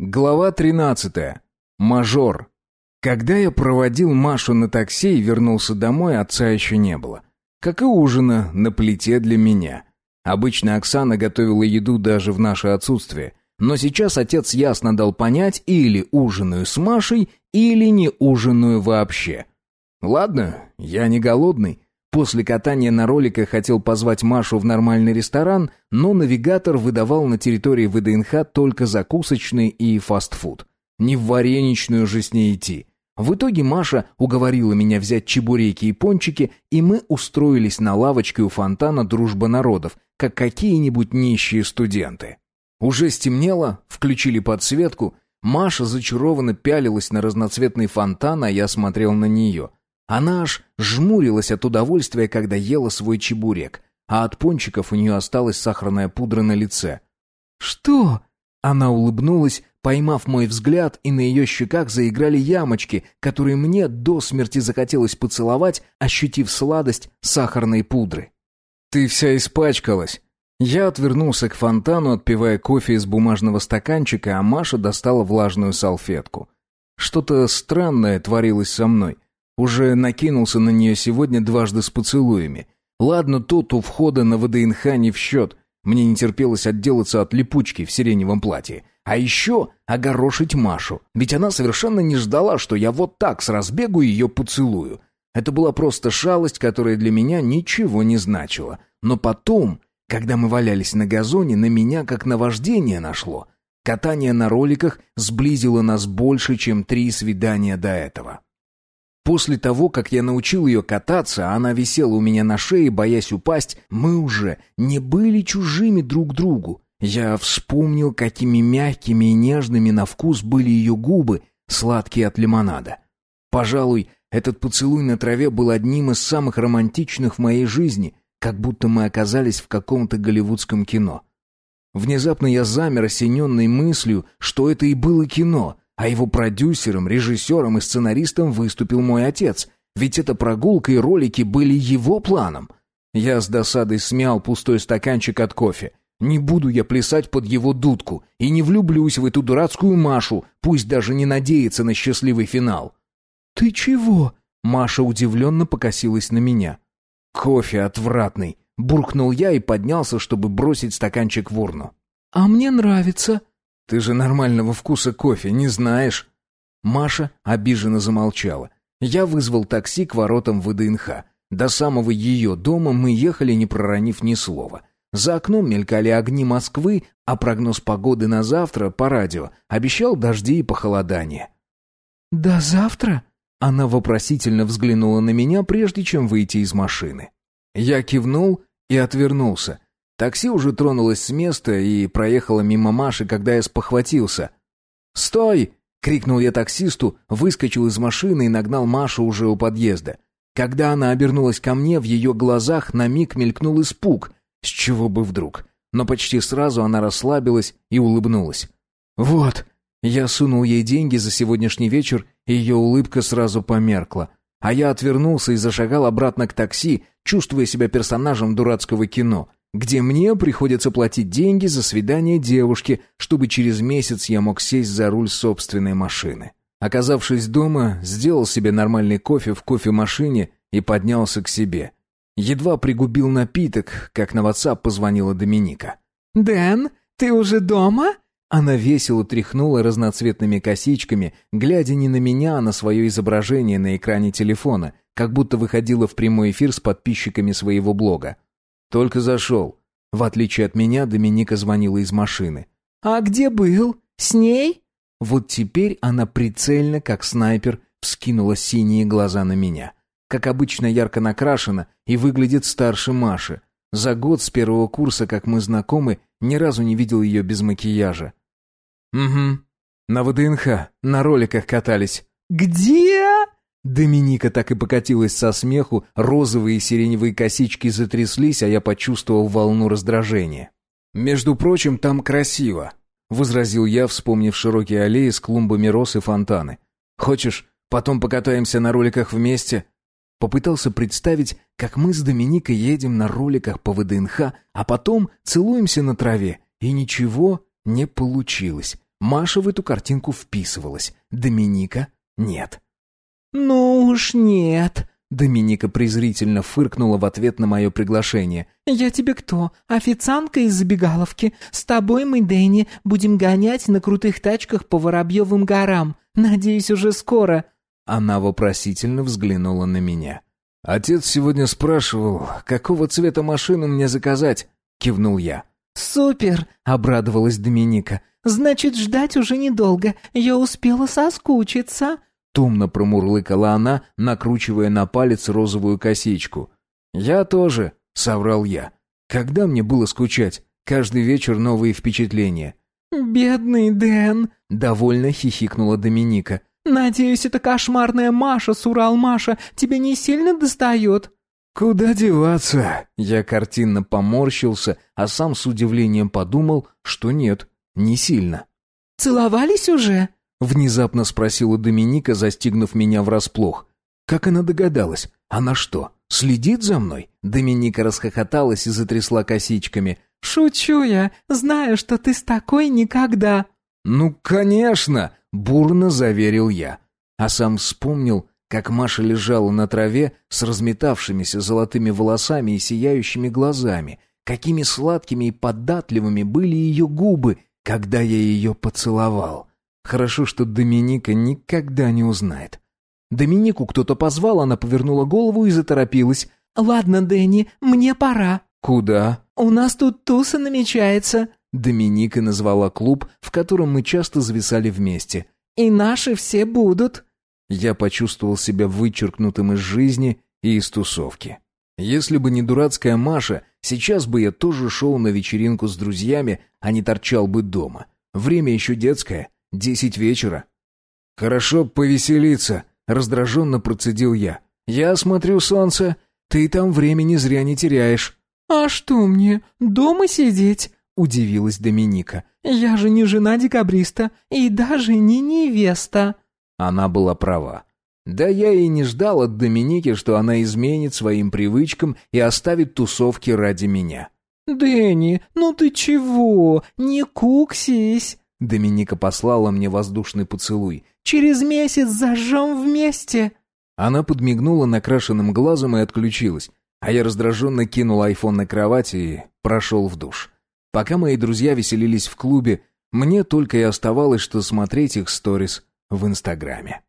Глава 13. Мажор. Когда я проводил Машу на такси и вернулся домой, отца еще не было. Как и ужина на плите для меня. Обычно Оксана готовила еду даже в наше отсутствие. Но сейчас отец ясно дал понять, или ужинаю с Машей, или не ужинаю вообще. Ладно, я не голодный. После катания на роликах хотел позвать Машу в нормальный ресторан, но навигатор выдавал на территории ВДНХ только закусочный и фастфуд. Не в вареничную же с ней идти. В итоге Маша уговорила меня взять чебуреки и пончики, и мы устроились на лавочке у фонтана «Дружба народов», как какие-нибудь нищие студенты. Уже стемнело, включили подсветку. Маша зачарованно пялилась на разноцветный фонтан, а я смотрел на нее — она аж жмурилась от удовольствия, когда ела свой чебурек, а от пончиков у нее осталась сахарная пудра на лице. «Что?» Она улыбнулась, поймав мой взгляд, и на ее щеках заиграли ямочки, которые мне до смерти захотелось поцеловать, ощутив сладость сахарной пудры. «Ты вся испачкалась». Я отвернулся к фонтану, отпивая кофе из бумажного стаканчика, а Маша достала влажную салфетку. Что-то странное творилось со мной — уже накинулся на нее сегодня дважды с поцелуями. Ладно, тот у входа на ВДНХ не в счет. Мне не терпелось отделаться от липучки в сиреневом платье. А еще огорошить Машу. Ведь она совершенно не ждала, что я вот так с разбегу ее поцелую. Это была просто шалость, которая для меня ничего не значила. Но потом, когда мы валялись на газоне, на меня как наваждение нашло. Катание на роликах сблизило нас больше, чем три свидания до этого. После того, как я научил ее кататься, а она висела у меня на шее, боясь упасть, мы уже не были чужими друг другу. Я вспомнил, какими мягкими и нежными на вкус были ее губы, сладкие от лимонада. Пожалуй, этот поцелуй на траве был одним из самых романтичных в моей жизни, как будто мы оказались в каком-то голливудском кино. Внезапно я замер, осененный мыслью, что это и было кино — а его продюсером, режиссером и сценаристом выступил мой отец. Ведь эта прогулка и ролики были его планом. Я с досадой смял пустой стаканчик от кофе. Не буду я плясать под его дудку и не влюблюсь в эту дурацкую Машу, пусть даже не надеется на счастливый финал. «Ты чего?» Маша удивленно покосилась на меня. «Кофе отвратный», — буркнул я и поднялся, чтобы бросить стаканчик в урну. «А мне нравится», ты же нормального вкуса кофе не знаешь. Маша обиженно замолчала. Я вызвал такси к воротам ВДНХ. До самого ее дома мы ехали, не проронив ни слова. За окном мелькали огни Москвы, а прогноз погоды на завтра по радио обещал дожди и похолодание. «До завтра?» Она вопросительно взглянула на меня, прежде чем выйти из машины. Я кивнул и отвернулся. Такси уже тронулось с места и проехало мимо Маши, когда я спохватился. «Стой!» — крикнул я таксисту, выскочил из машины и нагнал Машу уже у подъезда. Когда она обернулась ко мне, в ее глазах на миг мелькнул испуг. С чего бы вдруг? Но почти сразу она расслабилась и улыбнулась. «Вот!» Я сунул ей деньги за сегодняшний вечер, и ее улыбка сразу померкла. А я отвернулся и зашагал обратно к такси, чувствуя себя персонажем дурацкого кино — где мне приходится платить деньги за свидание девушки, чтобы через месяц я мог сесть за руль собственной машины. Оказавшись дома, сделал себе нормальный кофе в кофемашине и поднялся к себе. Едва пригубил напиток, как на WhatsApp позвонила Доминика. «Дэн, ты уже дома?» Она весело тряхнула разноцветными косичками, глядя не на меня, а на свое изображение на экране телефона, как будто выходила в прямой эфир с подписчиками своего блога. «Только зашел». В отличие от меня, Доминика звонила из машины. «А где был? С ней?» Вот теперь она прицельно, как снайпер, вскинула синие глаза на меня. Как обычно, ярко накрашена и выглядит старше Маши. За год с первого курса, как мы знакомы, ни разу не видел ее без макияжа. «Угу. На ВДНХ, на роликах катались». «Где?» Доминика так и покатилась со смеху, розовые и сиреневые косички затряслись, а я почувствовал волну раздражения. «Между прочим, там красиво», — возразил я, вспомнив широкие аллеи с клумбами роз и фонтаны. «Хочешь, потом покатаемся на роликах вместе?» Попытался представить, как мы с Доминикой едем на роликах по ВДНХ, а потом целуемся на траве, и ничего не получилось. Маша в эту картинку вписывалась, Доминика — нет. «Ну уж нет», Доминика презрительно фыркнула в ответ на мое приглашение. «Я тебе кто? Официантка из забегаловки? С тобой мы, Дэнни, будем гонять на крутых тачках по Воробьевым горам. Надеюсь, уже скоро». Она вопросительно взглянула на меня. «Отец сегодня спрашивал, какого цвета машину мне заказать?» — кивнул я. «Супер!» — обрадовалась Доминика. «Значит, ждать уже недолго. Я успела соскучиться». Томно промурлыкала она, накручивая на палец розовую косичку. «Я тоже», — соврал я. «Когда мне было скучать? Каждый вечер новые впечатления». «Бедный Дэн», — довольно хихикнула Доминика. «Надеюсь, эта кошмарная Маша с Урал-Маша тебе не сильно достает?» «Куда деваться?» Я картинно поморщился, а сам с удивлением подумал, что нет, не сильно. «Целовались уже?» Внезапно спросила Доминика, застигнув меня врасплох. Как она догадалась? Она что, следит за мной? Доминика расхохоталась и затрясла косичками. «Шучу я, знаю, что ты с такой никогда». «Ну, конечно!» — бурно заверил я. А сам вспомнил, как Маша лежала на траве с разметавшимися золотыми волосами и сияющими глазами, какими сладкими и податливыми были ее губы, когда я ее поцеловал. Хорошо, что Доминика никогда не узнает. Доминику кто-то позвал, она повернула голову и заторопилась. «Ладно, Дэнни, мне пора». «Куда?» «У нас тут туса намечается». Доминика назвала клуб, в котором мы часто зависали вместе. «И наши все будут». Я почувствовал себя вычеркнутым из жизни и из тусовки. Если бы не дурацкая Маша, сейчас бы я тоже шел на вечеринку с друзьями, а не торчал бы дома. Время еще детское. Десять вечера. Хорошо повеселиться, раздраженно процедил я. Я смотрю солнце, ты там времени зря не теряешь. А что мне, дома сидеть? Удивилась Доминика. Я же не жена декабриста и даже не невеста. Она была права. Да я и не ждал от Доминики, что она изменит своим привычкам и оставит тусовки ради меня. «Дэнни, ну ты чего? Не куксись!» Доминика послала мне воздушный поцелуй. «Через месяц зажжем вместе!» Она подмигнула накрашенным глазом и отключилась, а я раздраженно кинул айфон на кровать и прошел в душ. Пока мои друзья веселились в клубе, мне только и оставалось, что смотреть их сторис в Инстаграме.